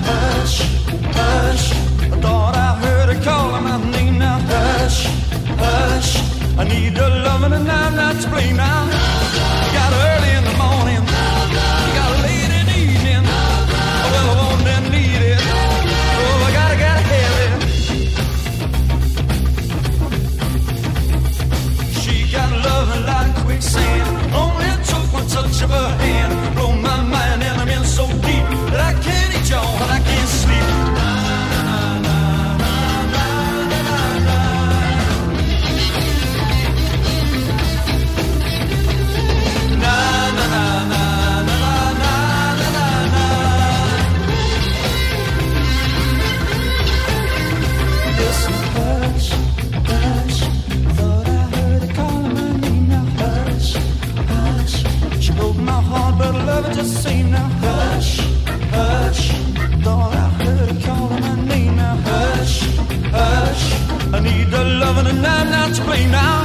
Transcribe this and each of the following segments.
my. to blame now.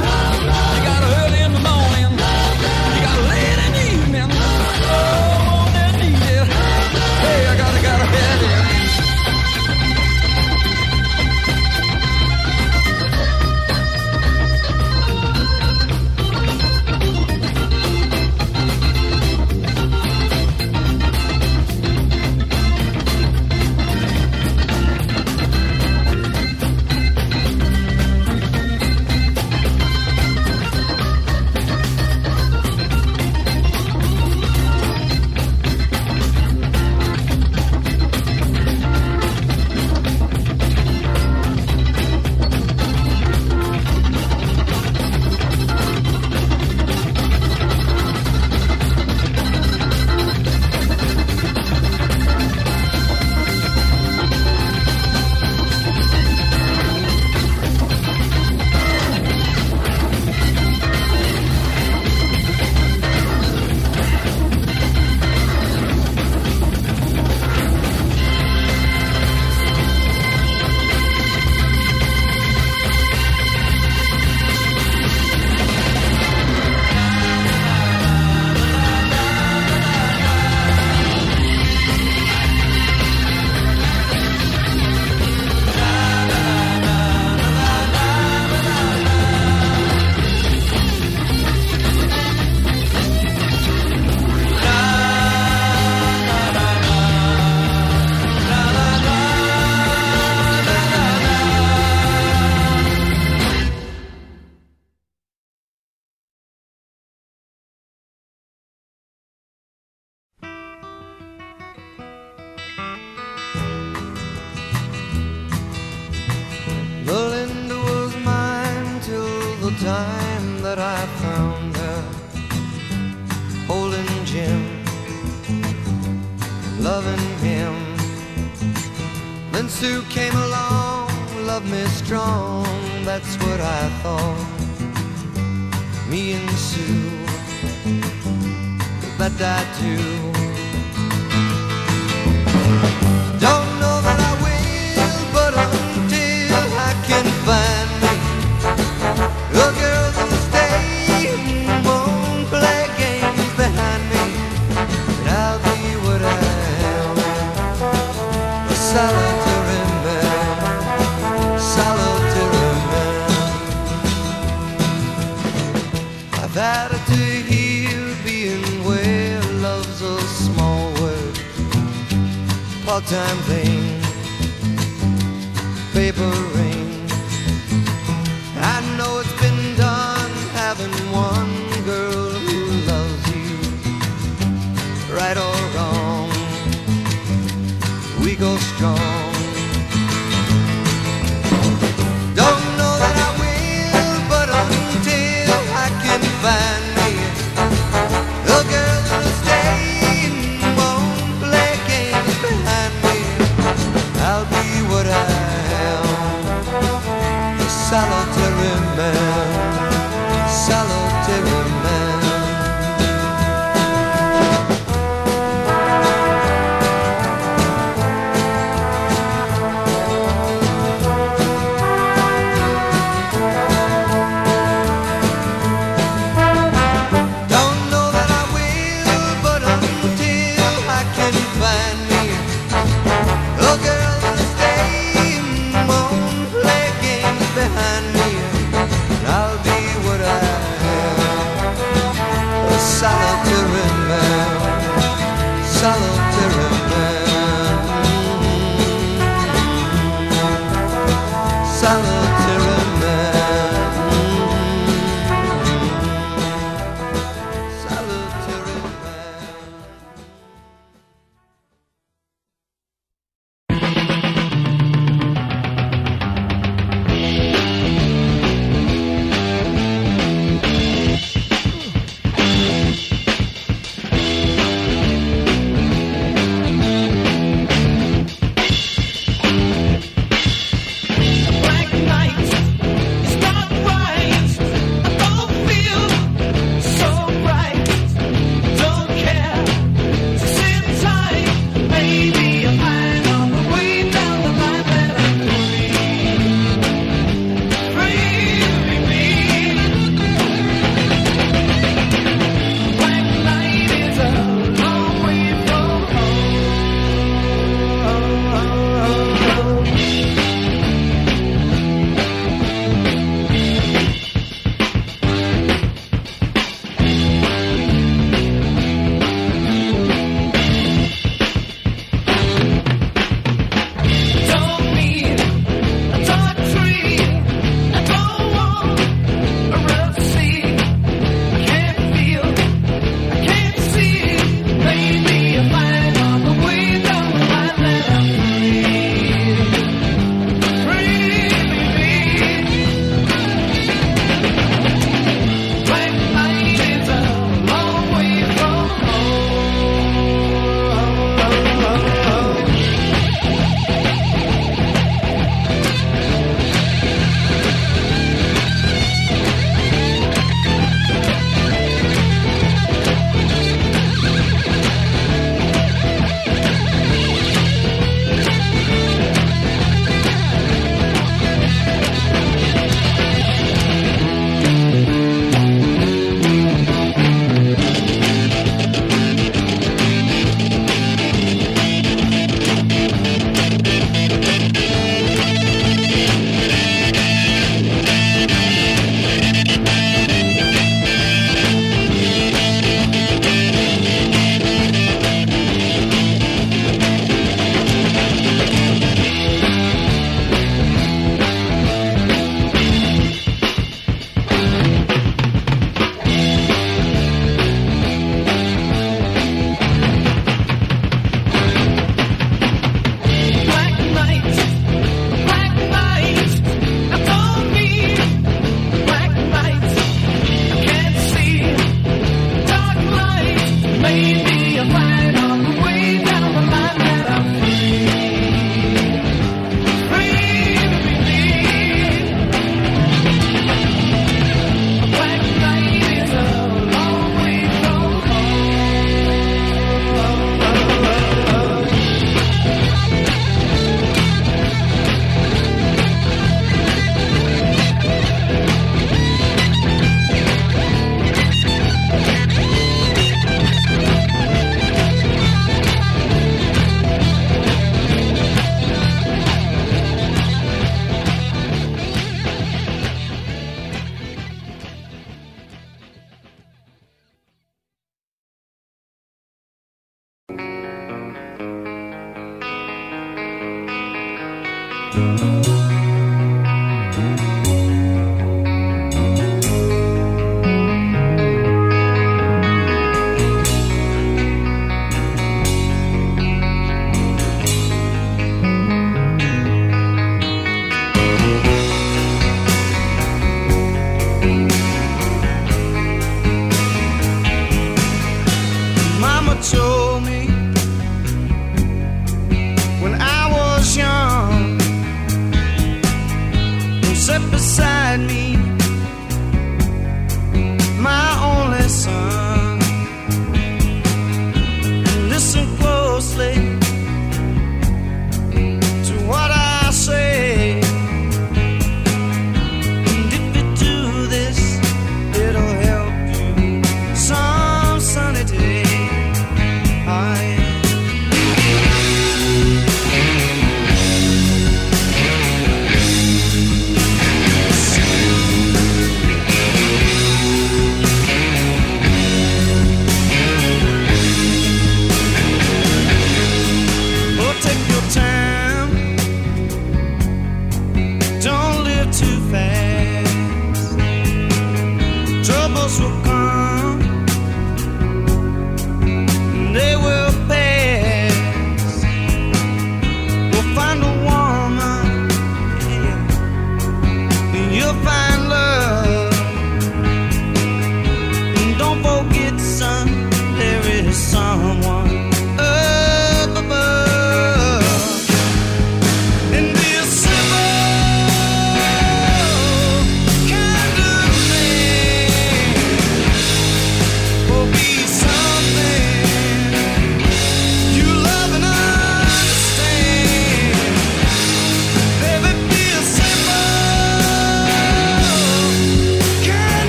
that I do here being where love's a small world, part-time thing, paper rain. I know it's been done having one girl who loves you, right or wrong. We go strong. sen hatırım ben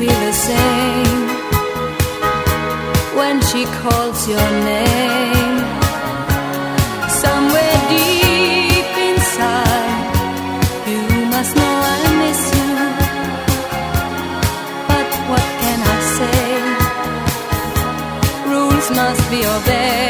Feel the same when she calls your name? Somewhere deep inside, you must know I miss you. But what can I say? Rules must be obeyed.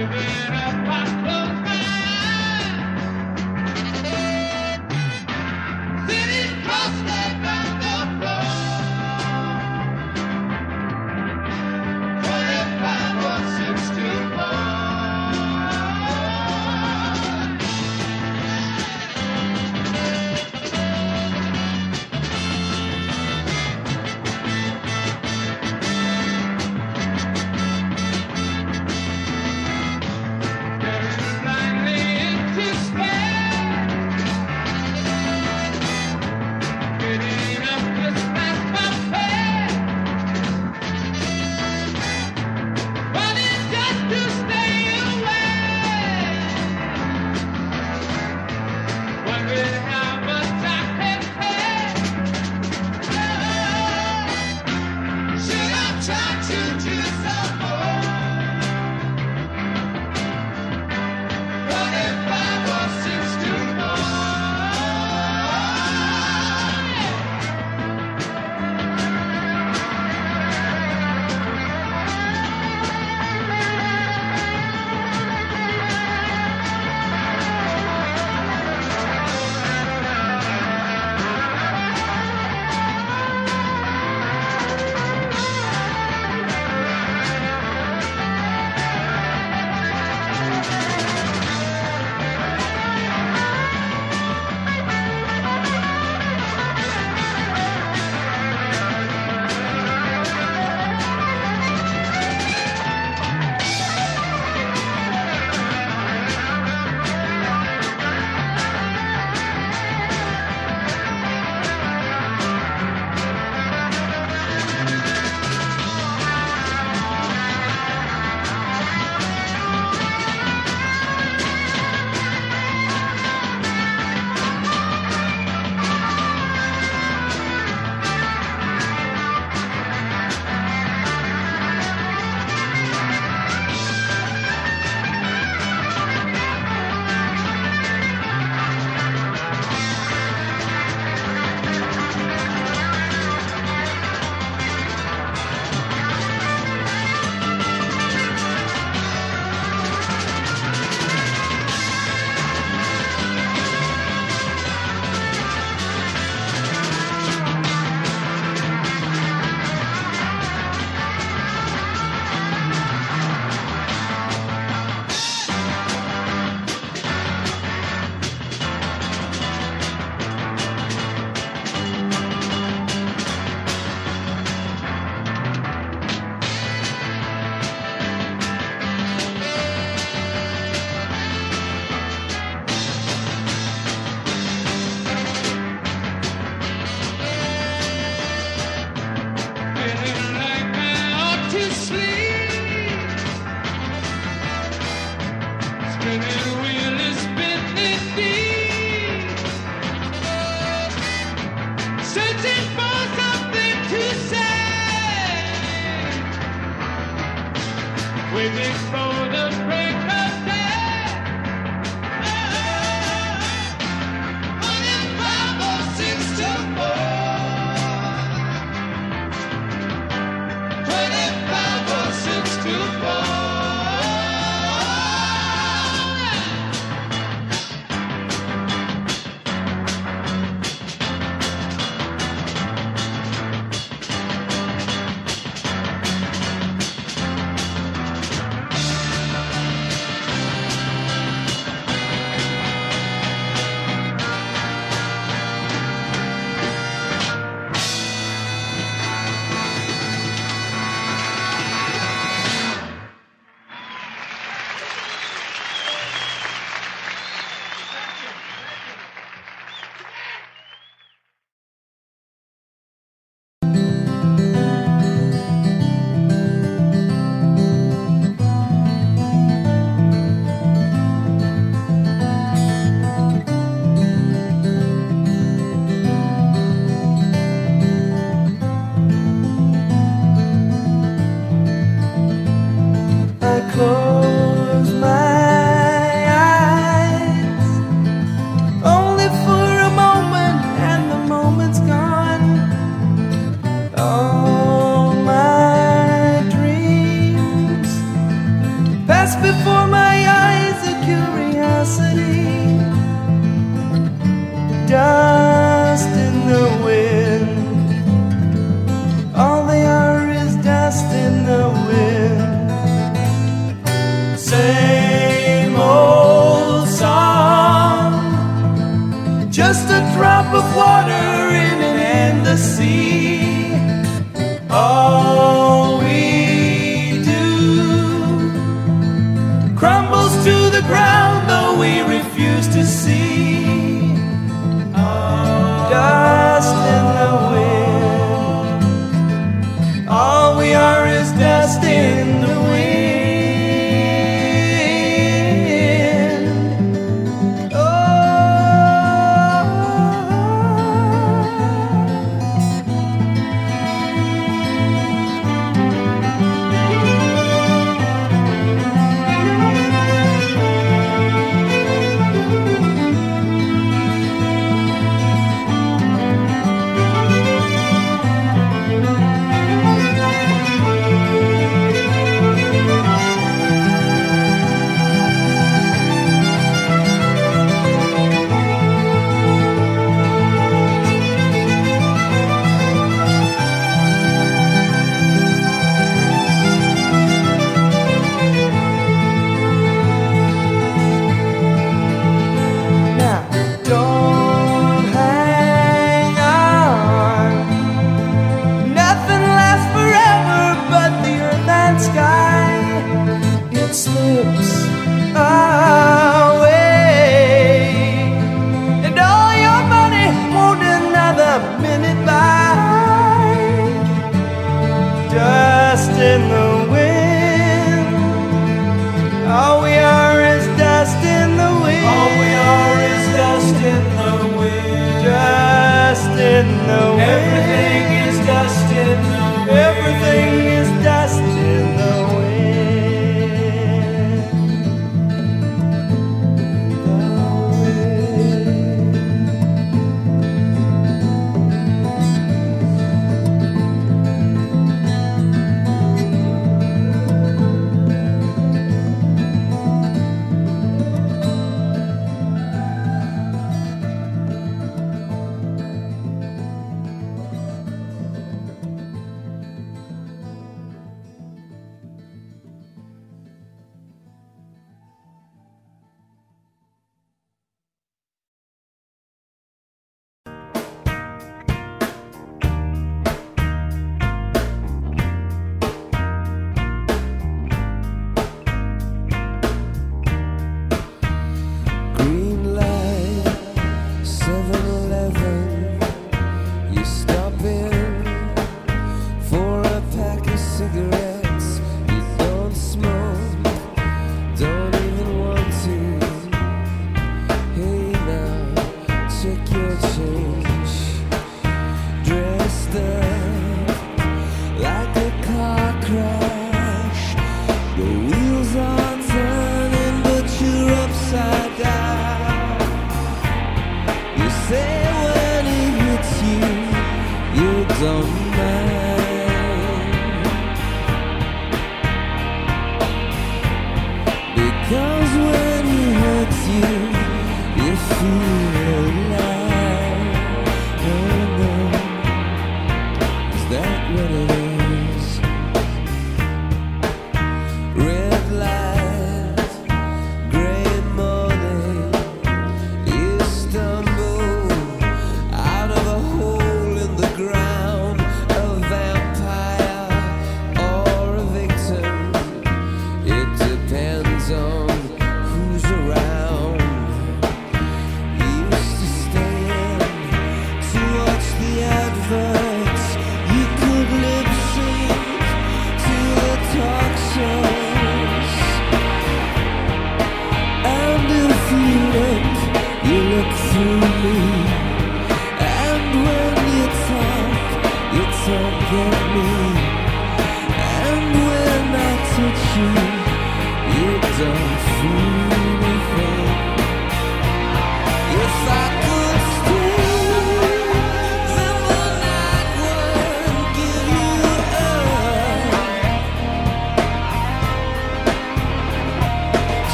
giving up. Endless It slips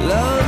London,